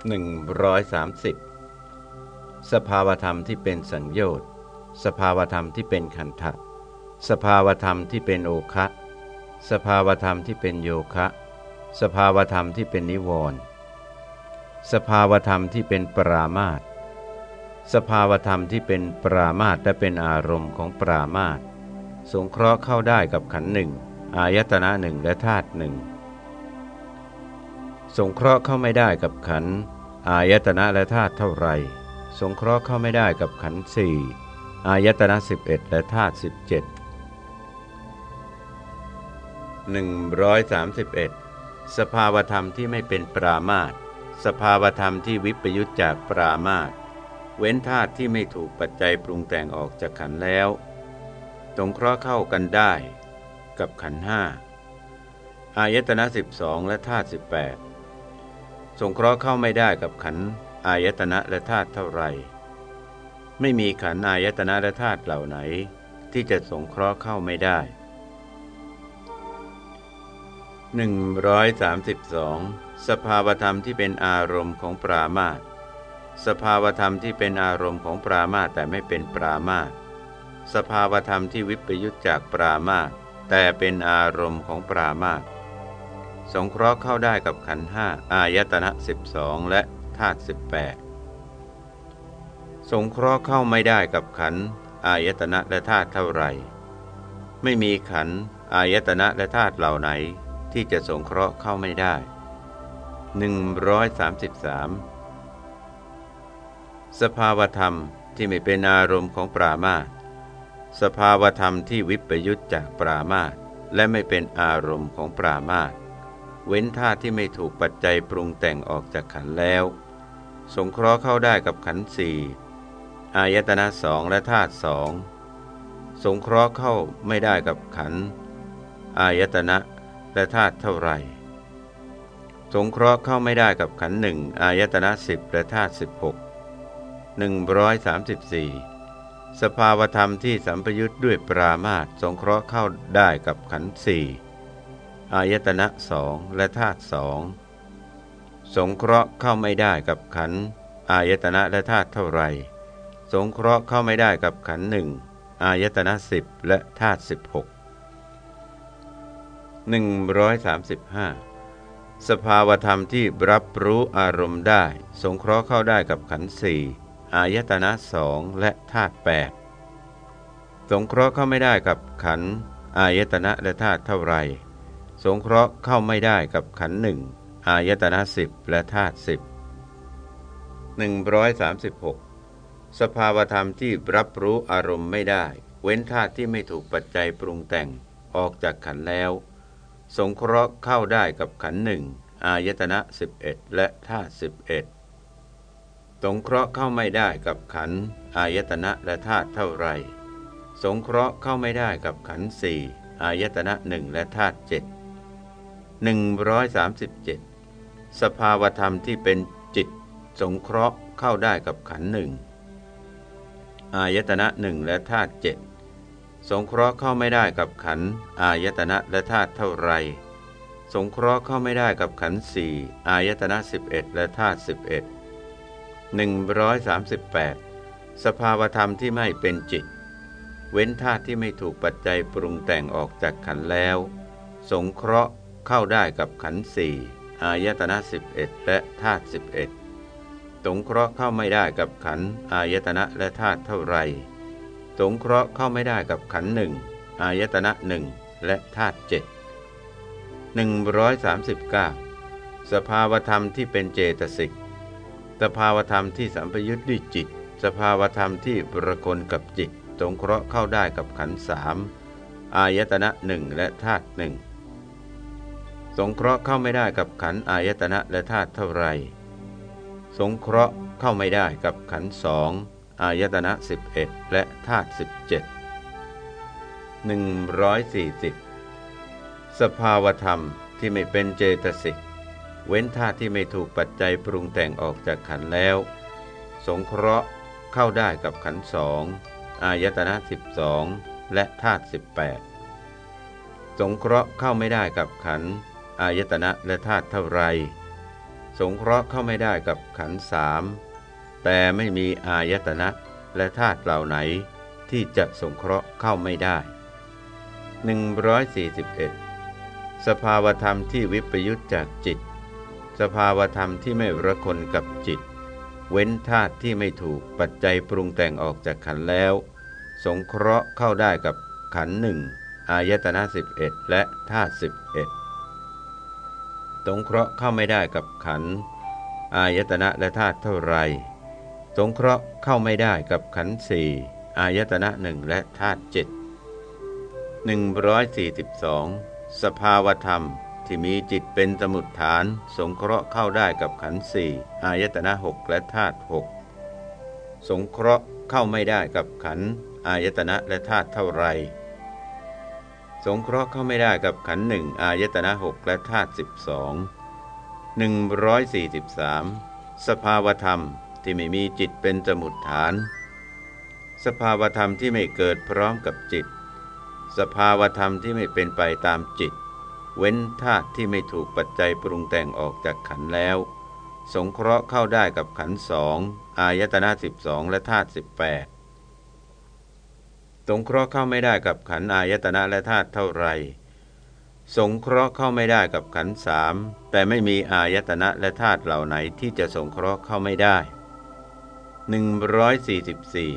130 สภาวธรรมที่เป็นสังโยชน์สภาวธรรมที่เป็นขันธะสภาวธรรมที่เป็นโอคะสภาวธรรมที่เป็นโยคะ สภาวธรรมที่เป็นนิวรณ์สภาวธรรมที่เป็นปรามาตสภาวธรรมที่เป็นปรามาตและเป็นอารมณ์ของปรามาตสงเคราะห์เข้าได้กับขันหนึ่งอายตนะหนึ่งและธาตุหนึ่ง สงเคราะห์เข้าไม่ได้กับขันอายตนะและธาตุเท่าไรสงเคราะห์เข้าไม่ได้กับขันสี่อายตนะ 11 และธาตุ17 131 สภาวธรรมที่ไม่เป็นปรามาตสภาวธรรมที่วิปยุตจากปรามาตเว้นธาตุที่ไม่ถูกปัจจัยปรุงแต่งออกจากขันแล้วสงเคราะห์เข้ากันได้ กับขันห้าอายตนะ 12 และธาตุ18 สงเคราะห์เข้าไม่ได้กับขันอายตนะและธาตุเท่าไร ไม่มีขันอายตนะและธาตุเหล่าไหน ที่จะสงเคราะห์เข้าไม่ได้ 132 สภาวธรรมที่เป็นอารมณ์ของปรามาตสภาวธรรมที่เป็นอารมณ์ของปรามาตแต่ไม่เป็นปรามาตสภาวธรรมที่วิปยุตจากปรามาตแต่เป็นอารมณ์ของปรามาต สงเคราะห์เข้าได้กับขันห้าอายตนะ 12 และธาตุ18 สงเคราะห์เข้าไม่ได้กับขันอายตนะและธาตุเท่าไหร่ ไม่มีขันอายตนะและธาตุเหล่าไหนที่จะสงเคราะห์เข้าไม่ได้ 133 สภาวธรรมที่ไม่เป็นอารมณ์ของปรามาตสภาวธรรมที่วิปยุตจากปรามาตและไม่เป็นอารมณ์ของปรามาต เว้นธาตุที่ไม่ถูกปัจจัยปรุงแต่งออกจากขันแล้ว สงเคราะห์เข้าได้กับขันสี่อายตนะสองและธาตุสองสงเคราะห์เข้าไม่ได้กับขันอายตนะและธาตุเท่าไรสงเคราะห์เข้าไม่ได้กับขันหนึ่งอายตนะสิบและธาตุสิบหกหนึ่งร้อยสามสิบสี่สภาวธรรมที่สัมปยุทธ์ด้วยปรามาตสงเคราะห์เข้าได้กับขันธ์สี่ อายตนะสองและธาตุสองสงเคราะห์เข้าไม่ได้กับขันอายตนะและธาตุเท่าไรสงเคราะห์เข้าไม่ได้กับขันหนึ่งอายตนะสิบและธาตุสิบหกหนึ่งร้อยสามสิบห้าสภาวธรรมที่รับรู้อารมณ์ได้ สงเคราะห์เข้าได้กับขันสี่อายตนะสองและธาตุแปดสงเคราะห์เข้าไม่ได้กับขันอายตนะและธาตุเท่าไร สงเคราะห์เข้าไม่ได้กับขันหนึ่งอายตนะสิบและธาตุสิบหนึ่งร้อยสามสิบหกสภาวธรรมที่รับรู้อารมณ์ไม่ได้ เว้นธาตุที่ไม่ถูกปัจจัยปรุงแต่งออกจากขันแล้ว สงเคราะห์เข้าได้กับขันหนึ่งอายตนะสิบเอ็ดและธาตุสิบเอ็ดสงเคราะห์เข้าไม่ได้กับขันอายตนะและธาตุเท่าไร สงเคราะห์เข้าไม่ได้กับขันสี่อายตนะหนึ่งและธาตุเจ็ด หนึ่งร้อยสามสิบเจ็ดสภาวธรรมที่เป็นจิตสงเคราะห์เข้าได้กับขันหนึ่งอายตนะหนึ่งและธาตุเจ็ดสงเคราะห์เข้าไม่ได้กับขันอายตนะและธาตุเท่าไรสงเคราะห์เข้าไม่ได้กับขันสี่อายตนะสิบเอ็ดและธาตุสิบเอ็ด138สภาวธรรมที่ไม่เป็นจิต เว้นธาตุที่ไม่ถูกปัจจัยปรุงแต่งออกจากขันแล้ว สงเคราะห์ เข้าได้กับขันสี่อายตนะ 11 และธาตุ11 สงเคราะห์เข้าไม่ได้กับขันอายตนะและธาตุเท่าไร สงเคราะห์เข้าไม่ได้กับขันหนึ่งอายตนะหนึ่งและธาตุเจ็ด139 สภาวธรรมที่เป็นเจตสิก สภาวธรรมที่สัมปยุทธ์ด้วยจิต สภาวธรรมที่ประกลกับจิต สงเคราะห์เข้าได้กับขันสามอายตนะหนึ่งและธาตุหนึ่ง สงเคราะห์เข้าไม่ได้กับขันอายตนะและธาตุเท่าไร สงเคราะห์เข้าไม่ได้กับขันสองอายตนะสิบเอ็ดและธาตุสิบเจ็ดหนึ่งร้อยสี่สิบสภาวธรรมที่ไม่เป็นเจตสิก เว้นธาตุที่ไม่ถูกปัจจัยปรุงแต่งออกจากขันแล้ว สงเคราะห์เข้าได้กับขันสองอายตนะสิบสองและธาตุสิบแปดสงเคราะห์เข้าไม่ได้กับขัน อายตนะและธาตุเท่าไร สงเคราะห์เข้าไม่ได้กับขันสามแต่ไม่มีอายตนะและธาตุเหล่าไหนที่จะสงเคราะห์เข้าไม่ได้ 141 สภาวธรรมที่วิปยุตจากจิต สภาวธรรมที่ไม่ระคนกับจิต เว้นธาตุที่ไม่ถูกปัจจัยปรุงแต่งออกจากขันแล้ว สงเคราะห์เข้าได้กับขันหนึ่งอายตนะ11 และธาตุ11 สงเคราะห์เข้าไม่ได้กับขันอายตนะและธาตุเท่าไร สงเคราะห์เข้าไม่ได้กับขันสี่อายตนะหนึ่งและธาตุเจ็ดหนึ่งร้อยสี่สิบสองสภาวธรรมที่มีจิตเป็นสมุดฐาน สงเคราะห์เข้าได้กับขันสี่อายตนะหกและธาตุหกสงเคราะห์เข้าไม่ได้กับขันอายตนะและธาตุเท่าไร สงเคราะห์เข้าไม่ได้กับขันหนึ่งอายตนะหกและธาตุสิบสองหนึ่งร้อยสี่สิบสามสภาวธรรมที่ไม่มีจิตเป็นสมุดฐาน สภาวธรรมที่ไม่เกิดพร้อมกับจิต สภาวธรรมที่ไม่เป็นไปตามจิต เว้นธาตุที่ไม่ถูกปัจจัยปรุงแต่งออกจากขันแล้ว สงเคราะห์เข้าได้กับขันสองอายตนะสิบสองและธาตุสิบแปด สงเคราะห์เข้าไม่ได้กับขันอายตนะและธาตุเท่าไร สงเคราะห์เข้าไม่ได้กับขันสามแต่ไม่มีอายตนะและธาตุเหล่าไหนที่จะสงเคราะห์เข้าไม่ได้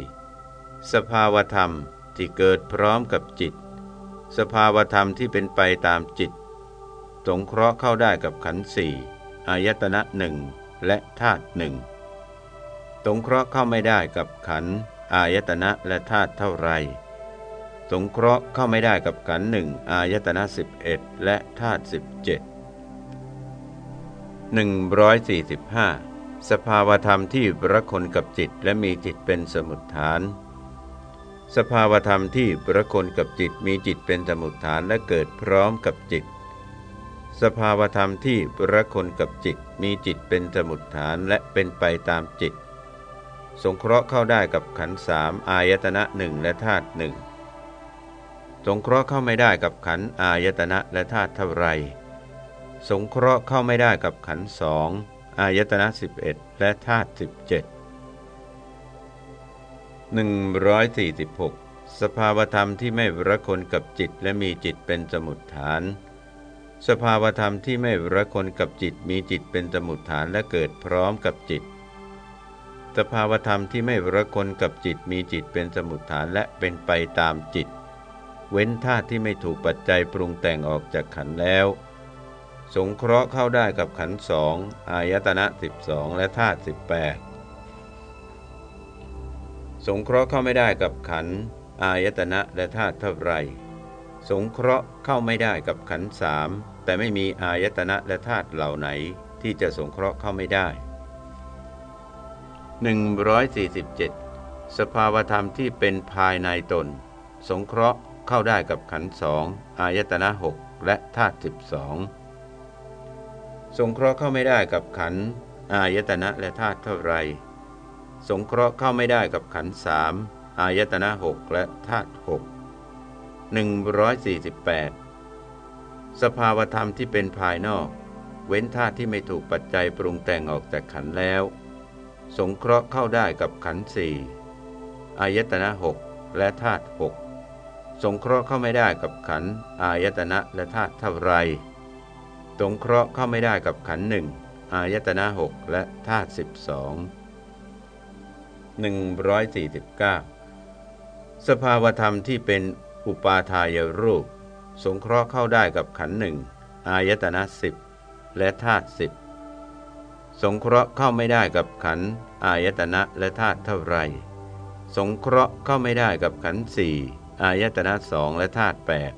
144 สภาวธรรมที่เกิดพร้อมกับจิต สภาวธรรมที่เป็นไปตามจิต สงเคราะห์เข้าได้กับขันสี่อายตนะหนึ่งและธาตุหนึ่งสงเคราะห์เข้าไม่ได้กับขันอายตนะและธาตุเท่าไร สงเคราะห์เข้าไม่ได้กับขันหนึ่งอายตนะสิบเอ็ดและธาตุสิบเจ็ดหนึ่งร้อยสี่สิบห้าสภาวธรรมที่ประคนกับจิตและมีจิตเป็นสมุดฐาน สภาวธรรมที่ประคนกับจิตมีจิตเป็นสมุดฐานและเกิดพร้อมกับจิต สภาวธรรมที่ประคนกับจิตมีจิตเป็นสมุดฐานและเป็นไปตามจิต สงเคราะห์เข้าได้กับขันสามอายตนะหนึ่งและธาตุหนึ่ง สงเคราะห์เข้าไม่ได้กับขันอายตนะและธาตุเท่าไร สงเคราะห์เข้าไม่ได้กับขันสองอายตนะ 11 และธาตุ17 146 สภาวธรรมที่ไม่ระคนกับจิตและมีจิตเป็นสมุดฐาน สภาวธรรมที่ไม่ระคนกับจิตมีจิตเป็นสมุดฐานและเกิดพร้อมกับจิต สภาวธรรมที่ไม่ระคนกับจิตมีจิตเป็นสมุดฐานและเป็นไปตามจิต เว้นธาตุที่ไม่ถูกปัจจัยปรุงแต่งออกจากขันแล้ว สงเคราะห์เข้าได้กับขันสองอายตนะ 12 และธาตุ18 สงเคราะห์เข้าไม่ได้กับขันอายตนะและธาตุเท่าไรสงเคราะห์เข้าไม่ได้กับขันสามแต่ไม่มีอายตนะและธาตุเหล่าไหนที่จะสงเคราะห์เข้าไม่ได้ 147 สภาวธรรมที่เป็นภายในตน สงเคราะห์ เข้าได้กับขันสองอายตนะหกและธาตุสิบสองสงเคราะห์เข้าไม่ได้กับขันอายตนะและธาตุเท่าไร สงเคราะห์เข้าไม่ได้กับขันสามอายตนะหกและธาตุหกหนึ่งร้อยสี่สิบแปดสภาวธรรมที่เป็นภายนอก เว้นธาตุที่ไม่ถูกปัจจัยปรุงแต่งออกจากขันแล้ว สงเคราะห์เข้าได้กับขันสี่อายตนะหกและธาตุหก สงเคราะห์เข้าไม่ได้กับขันอายตนะและธาตุเท่าไร สงเคราะห์เข้าไม่ได้กับขันหนึ่งอายตนะหกและธาตุสิบสองหนึ่งร้อยสี่สิบเก้าสภาวธรรมที่เป็นอุปาทายรูป สงเคราะห์เข้าได้กับขันหนึ่งอายตนะสิบและธาตุสิบสงเคราะห์เข้าไม่ได้กับขันอายตนะและธาตุเท่าไร สงเคราะห์เข้าไม่ได้กับขันสี่ อายตนะสองและธาตุแปด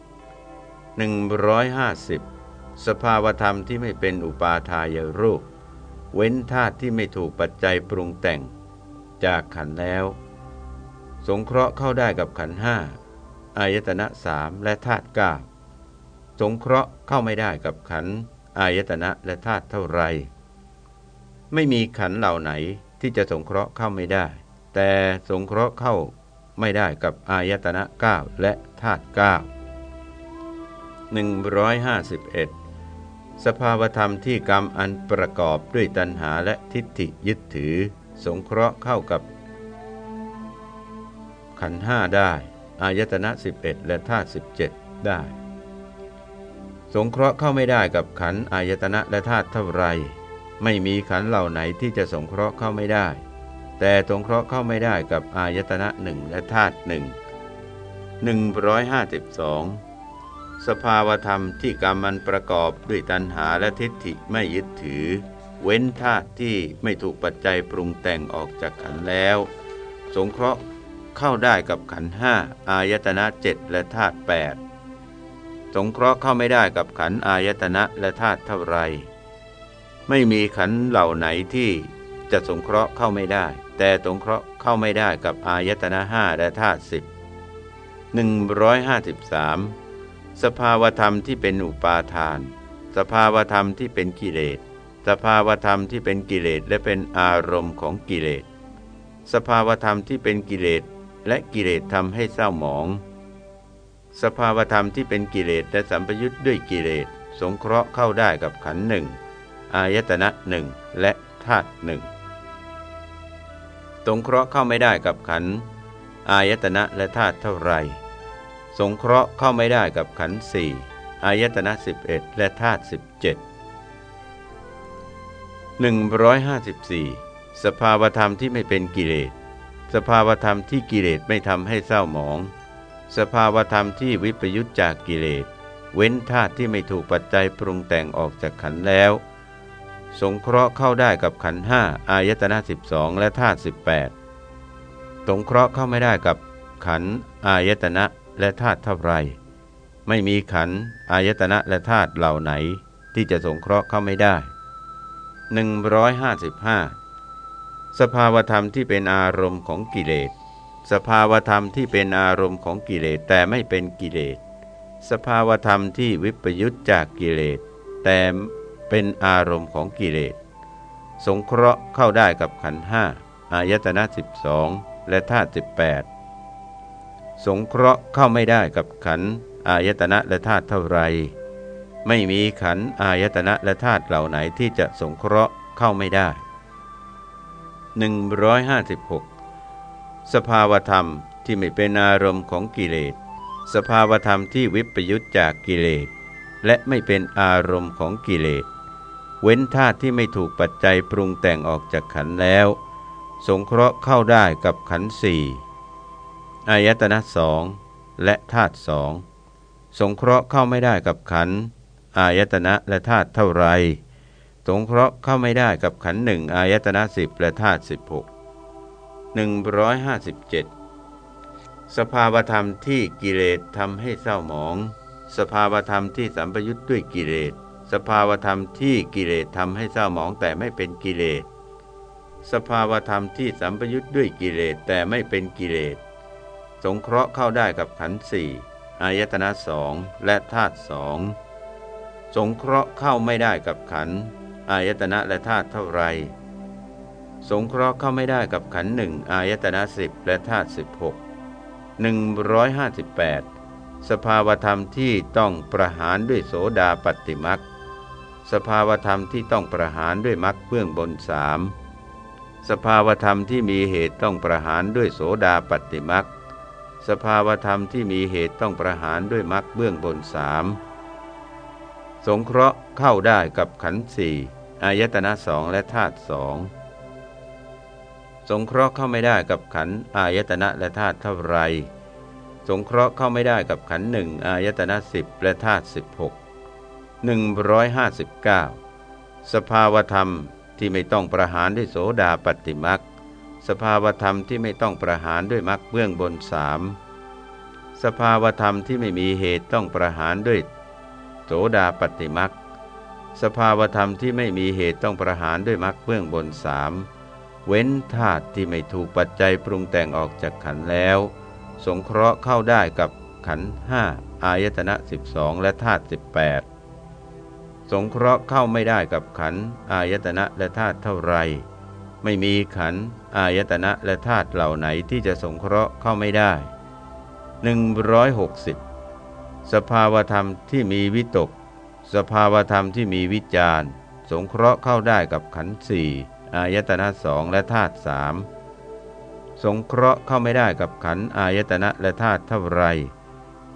หนึ่งร้อยห้าสิบสภาวธรรมที่ไม่เป็นอุปาทายรูป เว้นธาตุที่ไม่ถูกปัจจัยปรุงแต่ง จากขันแล้ว สงเคราะห์เข้าได้กับขันห้าอายตนะสามและธาตุเก้าสงเคราะห์เข้าไม่ได้กับขันอายตนะและธาตุเท่าไร ไม่มีขันเหล่าไหนที่จะสงเคราะห์เข้าไม่ได้ แต่สงเคราะห์เข้า ไม่ได้กับอายตนะ 9 และธาตุ9 151 สภาวธรรมที่กรรมอันประกอบด้วยตัณหาและทิฏฐิยึดถือ สงเคราะห์เข้ากับ ขันห้าได้ อายตนะ 11 และธาตุ17 ได้ สงเคราะห์เข้าไม่ได้กับขันอายตนะและธาตุเท่าไร ไม่มีขันเหล่าไหนที่จะสงเคราะห์เข้าไม่ได้ แต่สงเคราะห์เข้าไม่ได้กับอายตนะหนึ่งและธาตุหนึ่ง152 สภาวธรรมที่กรรมมันประกอบด้วยตัณหาและทิฏฐิไม่ยึดถือ เว้นธาตุที่ไม่ถูกปัจจัยปรุงแต่งออกจากขันแล้ว สงเคราะห์เข้าได้กับขันห้าอายตนะเจ็ดและธาตุแปดสงเคราะห์เข้าไม่ได้กับขันอายตนะและธาตุเท่าไร ไม่มีขันเหล่าไหนที่ จะสงเคราะห์เข้าไม่ได้ แต่สงเคราะห์เข้าไม่ได้กับอายตนะห้าและธาตุสิบหนึ่งร้อยห้าสิบสามสภาวธรรมที่เป็นอุปาทาน สภาวธรรมที่เป็นกิเลส สภาวธรรมที่เป็นกิเลสและเป็นอารมณ์ของกิเลส สภาวธรรมที่เป็นกิเลสและกิเลสทำให้เศร้าหมอง สภาวธรรมที่เป็นกิเลสและสัมปยุทธ์ด้วยกิเลส สงเคราะห์เข้าได้กับขันหนึ่งอายตนะหนึ่งและธาตุหนึ่ง สงเคราะห์เข้าไม่ได้กับขันอายตนะและธาตุเท่าไรสงเคราะห์เข้าไม่ได้กับขันสี่อายตนะ 11 และธาตุ17 154 สภาวธรรมที่ไม่เป็นกิเลส สภาวธรรมที่กิเลสไม่ทำให้เศร้าหมอง สภาวธรรมที่วิปยุตจากกิเลส เว้นธาตุที่ไม่ถูกปัจจัยปรุงแต่งออกจากขันแล้ว สงเคราะห์เข้าได้กับขันห้าอายตนะ12 และธาตุ18 สงเคราะห์เข้าไม่ได้กับขันอายตนะและธาตุเท่าไร ไม่มีขันอายตนะและธาตุเหล่าไหน ที่จะสงเคราะห์เข้าไม่ได้ 155 สภาวธรรมที่เป็นอารมณ์ของกิเลส สภาวธรรมที่เป็นอารมณ์ของกิเลสแต่ไม่เป็นกิเลส สภาวธรรมที่วิปยุตจากกิเลสแต่ เป็นอารมณ์ของกิเลส สงเคราะห์เข้าได้กับขันห้าอายตนะ12และธาตุ18สงเคราะห์เข้าไม่ได้กับขันอายตนะและธาตุเท่าไร ไม่มีขันอายตนะและธาตุเหล่าไหนที่จะสงเคราะห์เข้าไม่ได้ 156 สภาวธรรมที่ไม่เป็นอารมณ์ของกิเลส สภาวธรรมที่วิปยุตจากกิเลส และไม่เป็นอารมณ์ของกิเลส เว้นธาตุที่ไม่ถูกปัจจัยปรุงแต่งออกจากขันแล้ว สงเคราะห์เข้าได้กับขันสี่อายตนะสองและธาตุสองสงเคราะห์เข้าไม่ได้กับขันอายตนะและธาตุเท่าไรสงเคราะห์เข้าไม่ได้กับขันหนึ่งอายตนะสิบและธาตุสิบหกหนึ่งร้อยห้าสิบเจ็ดสภาวธรรมที่กิเลสทำให้เศร้าหมอง สภาวธรรมที่สัมปยุทธ์ด้วยกิเลส สภาวธรรมที่กิเลสทำให้เศร้าหมองแต่ไม่เป็นกิเลส สภาวธรรมที่สัมปยุทธ์ด้วยกิเลสแต่ไม่เป็นกิเลส สงเคราะห์เข้าได้กับขันธ์สี่อายตนะสองและธาตุสองสงเคราะห์เข้าไม่ได้กับขันธ์อายตนะและธาตุเท่าไร สงเคราะห์เข้าไม่ได้กับขันธ์หนึ่งอายตนะสิบและธาตุสิบหกหนึ่งร้อยห้าสิบแปดสภาวธรรมที่ต้องประหารด้วยโสดาปฏิมัก สภาวธรรมที่ต้องประหารด้วยมักเบื้องบนสามสภาวธรรมที่มีเหตุต้องประหารด้วยโสดาปฏิมักสภาวธรรมที่มีเหตุต้องประหารด้วยมรรคเบื้องบนสามสงเคราะห์เข้าได้กับขันธ์สี่อายตนะสองและธาตุสองสงเคราะห์เข้าไม่ได้กับขันธ์อายตนะและธาตุเท่าไร สงเคราะห์เข้าไม่ได้กับขันธ์หนึ่งอายตนะสิบและธาตุสิบหก หนึ่งร้อยห้าสิบเก้าสภาวธรรมที่ไม่ต้องประหารด้วยโสดาปฏิมักสภาวธรรมที่ไม่ต้องประหารด้วยมรรคเบื้องบนสามสภาวธรรมที่ไม่มีเหตุต้องประหารด้วยโสดาปฏิมรรคสภาวธรรมที่ไม่มีเหตุต้องประหารด้วยมรรคเบื้องบนสามเว้นธาตุที่ไม่ถูกปัจจัยปรุงแต่งออกจากขันแล้ว สงเคราะห์เข้าได้กับขันห้าอายตนะ 12 และธาตุ18 สงเคราะห์เข้าไม่ได้กับขันอายตนะและธาตุเท่าไร ไม่มีขันอายตนะและธาตุเหล่าไหนที่จะสงเคราะห์เข้าไม่ได้ 160 สภาวธรรมที่มีวิตก สภาวธรรมที่มีวิจารณ์สงเคราะห์เข้าได้กับขันสี่อายตนะสองและธาตุสามสงเคราะห์เข้าไม่ได้กับขันอายตนะและธาตุเท่าไร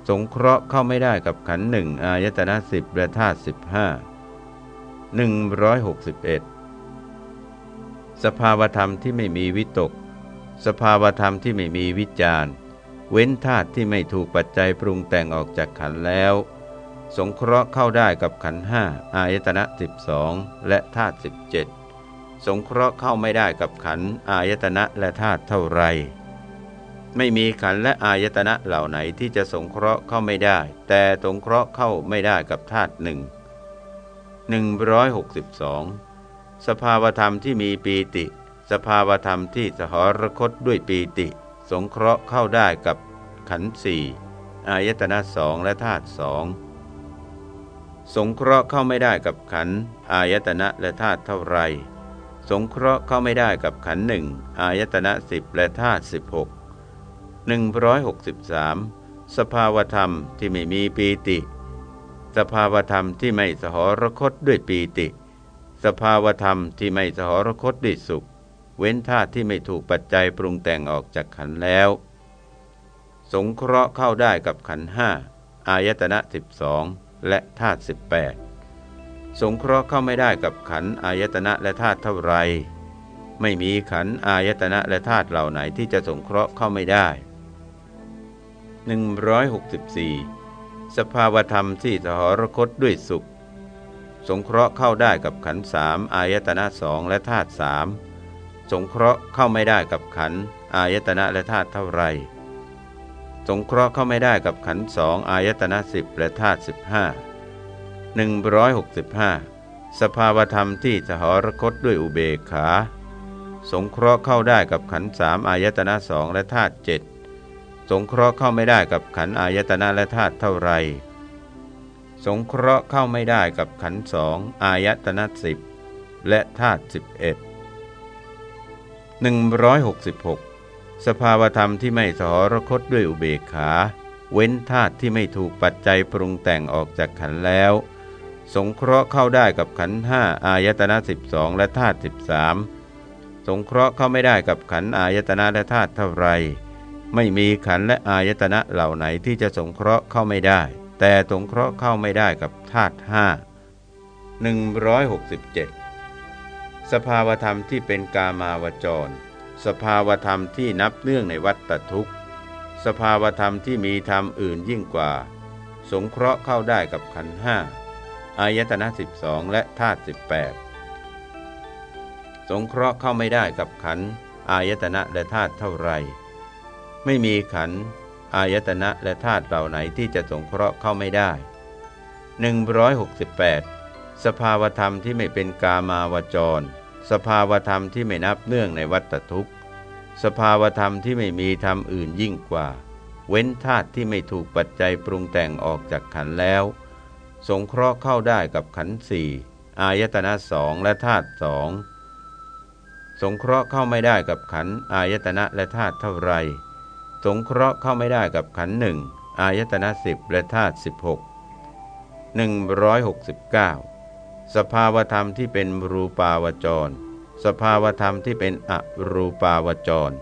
สงเคราะห์เข้าไม่ได้กับขันหนึ่งอายตนะสิบและธาตุสิบห้าหนึ่งร้อยหกสิบเอ็ดสภาวธรรมที่ไม่มีวิตก สภาวธรรมที่ไม่มีวิจารณ์ เว้นธาตุที่ไม่ถูกปัจจัยปรุงแต่งออกจากขันแล้ว สงเคราะห์เข้าได้กับขันห้าอายตนะสิบสองและธาตุสิบเจ็ดสงเคราะห์เข้าไม่ได้กับขันอายตนะและธาตุเท่าไร ไม่มีขันและอายตนะเหล่าไหนที่จะสงเคราะห์เข้าไม่ได้ แต่สงเคราะห์เข้าไม่ได้กับธาตุหนึ่งหนึ่งร้อยหกสิบสองสภาวธรรมที่มีปีติ สภาวธรรมที่สหรคตด้วยปีติ สงเคราะห์เข้าได้กับขันธ์สี่อายตนะสองและธาตุสองสงเคราะห์เข้าไม่ได้กับขันธ์อายตนะและธาตุเท่าไร สงเคราะห์เข้าไม่ได้กับขันธ์หนึ่งอายตนะสิบและธาตุสิบหก หนึ่งร้อยหกสิบสามสภาวธรรมที่ไม่มีปีติ สภาวธรรมที่ไม่สหรคตด้วยปีติ สภาวธรรมที่ไม่สหรคตด้วยสุข เว้นธาตุที่ไม่ถูกปัจจัยปรุงแต่งออกจากขันแล้ว สงเคราะห์เข้าได้กับขันห้าอายตนะสิบองและธาตุสิบแปดสงเคราะห์เข้าไม่ได้กับขันอายตนะและธาตุเท่าไรไม่มีขันอายตนะและธาตุเหล่าไหนที่จะสงเคราะห์เข้าไม่ได้ 164 สภาวธรรมที่สหรคตด้วยสุข สงเคราะห์เข้าได้กับขันสามอายตนะสองและธาตุสามสงเคราะห์เข้าไม่ได้กับขันอายตนะและธาตุเท่าไร สงเคราะห์เข้าไม่ได้กับขันสองอายตนะสิบและธาตุสิบห้าหนึ่งร้อยหกสิบห้าสภาวธรรมที่สหรคตด้วยอุเบกขา สงเคราะห์เข้าได้กับขันสามอายตนะสองและธาตุเจ็ด สงเคราะห์เข้าไม่ได้กับขันอายตนะและธาตุเท่าไร สงเคราะห์เข้าไม่ได้กับขันสองอายตนะสิบและธาตุสิบเอ็ดหนึ่งร้อยหกสิบหกสภาวธรรมที่ไม่สหรคตด้วยอุเบกขา เว้นธาตุที่ไม่ถูกปัจจัยปรุงแต่งออกจากขันแล้ว สงเคราะห์เข้าได้กับขันห้าอายตนะสิบสองและธาตุสิบสามสงเคราะห์เข้าไม่ได้กับขันอายตนะและธาตุเท่าไร ไม่มีขันและอายตนะเหล่าไหนที่จะสงเคราะห์เข้าไม่ได้ แต่สงเคราะห์เข้าไม่ได้กับธาตุห้าหนึ่งร้อยหกสิบเจ็ดสภาวธรรมที่เป็นกามาวจร สภาวธรรมที่นับเนื่องในวัฏทุกข์ สภาวธรรมที่มีธรรมอื่นยิ่งกว่า สงเคราะห์เข้าได้กับขันห้าอายตนะสิบองและธาตุสิบแปดสงเคราะห์เข้าไม่ได้กับขันอายตนะและธาตุเท่าไร ไม่มีขันอายตนะและธาตุเหล่าไหนที่จะสงเคราะห์เข้าไม่ได้ 168 สภาวธรรมที่ไม่เป็นกามาวจร สภาวธรรมที่ไม่นับเนื่องในวัฏทุกข์ สภาวธรรมที่ไม่มีธรรมอื่นยิ่งกว่า เว้นธาตุที่ไม่ถูกปัจจัยปรุงแต่งออกจากขันแล้ว สงเคราะห์เข้าได้กับขันสี่อายตนะสองและธาตุสองสงเคราะห์เข้าไม่ได้กับขันอายตนะและธาตุเท่าไร สงเคราะห์เข้าไม่ได้กับขันหนึ่งอายตนะสิบและธาตุสิบหกหนึ่งร้อยหกสิบเก้าสภาวธรรมที่เป็นรูปาวจร สภาวธรรมที่เป็นอรูปาวจร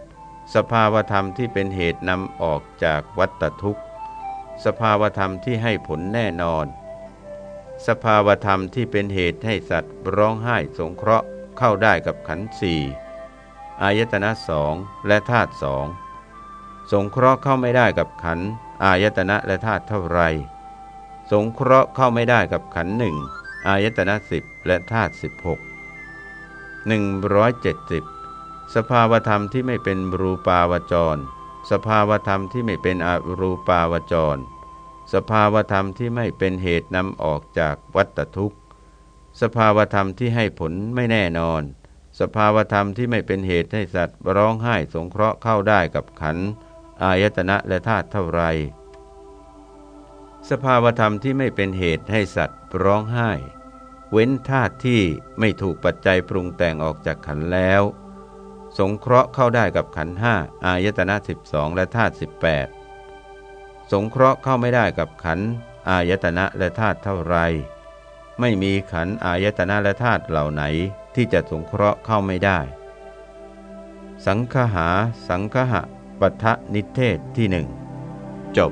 สภาวธรรมที่เป็นเหตุนำออกจากวัตทุกข์ สภาวธรรมที่ให้ผลแน่นอน สภาวธรรมที่เป็นเหตุให้สัตว์ร้องไห้สงเคราะห์เข้าได้กับขันธ์สี่อายตนะสองและธาตุสอง สงเคราะห์เข้าไม่ได้กับขันอายตนะและธาตุเท่าไร สงเคราะห์เข้าไม่ได้กับขันหนึ่งอายตนะสิบและธาตุสิบหกหนึ่งร้อยเจ็ดสิบสภาวธรรมที่ไม่เป็นรูปาวจร สภาวธรรมที่ไม่เป็นอรูปาวจร สภาวธรรมที่ไม่เป็นเหตุนำออกจากวัฏทุกข์ สภาวธรรมที่ให้ผลไม่แน่นอน สภาวธรรมที่ไม่เป็นเหตุให้สัตว์ร้องไห้สงเคราะห์เข้าได้กับขันธ์ อายตนะและธาตุเท่าไร สภาวธรรมที่ไม่เป็นเหตุให้สัตว์ร้องไห้ เว้นธาตุที่ไม่ถูกปัจจัยปรุงแต่งออกจากขันแล้ว สงเคราะห์เข้าได้กับขันห้าอายตนะสสิบองและธาตุสิบแปดสงเคราะห์เข้าไม่ได้กับขันอายตนะและธาตุเท่าไร ไม่มีขันอายตนะและธาตุเหล่าไหนที่จะสงเคราะห์เข้าไม่ได้ สังคหา สังคหะ ปัทะนิเทศที่หนึ่งจบ